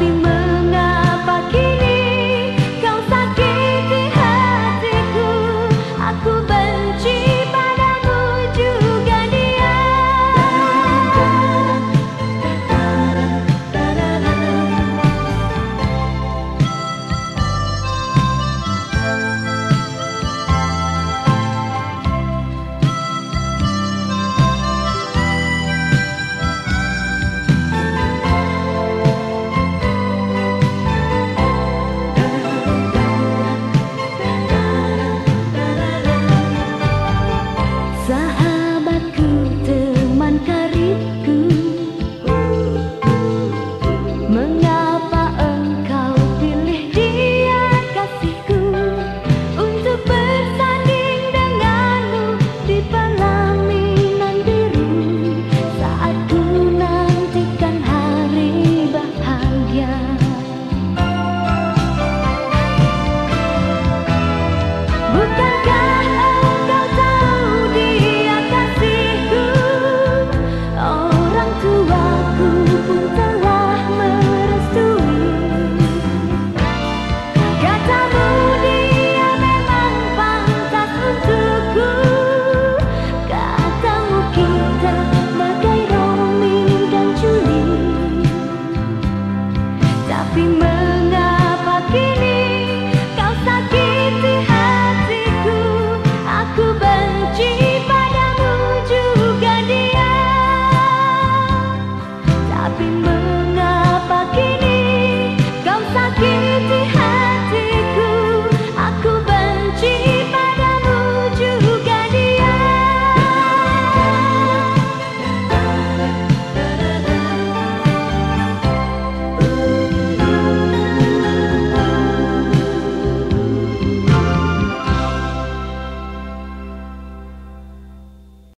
tapi 사랑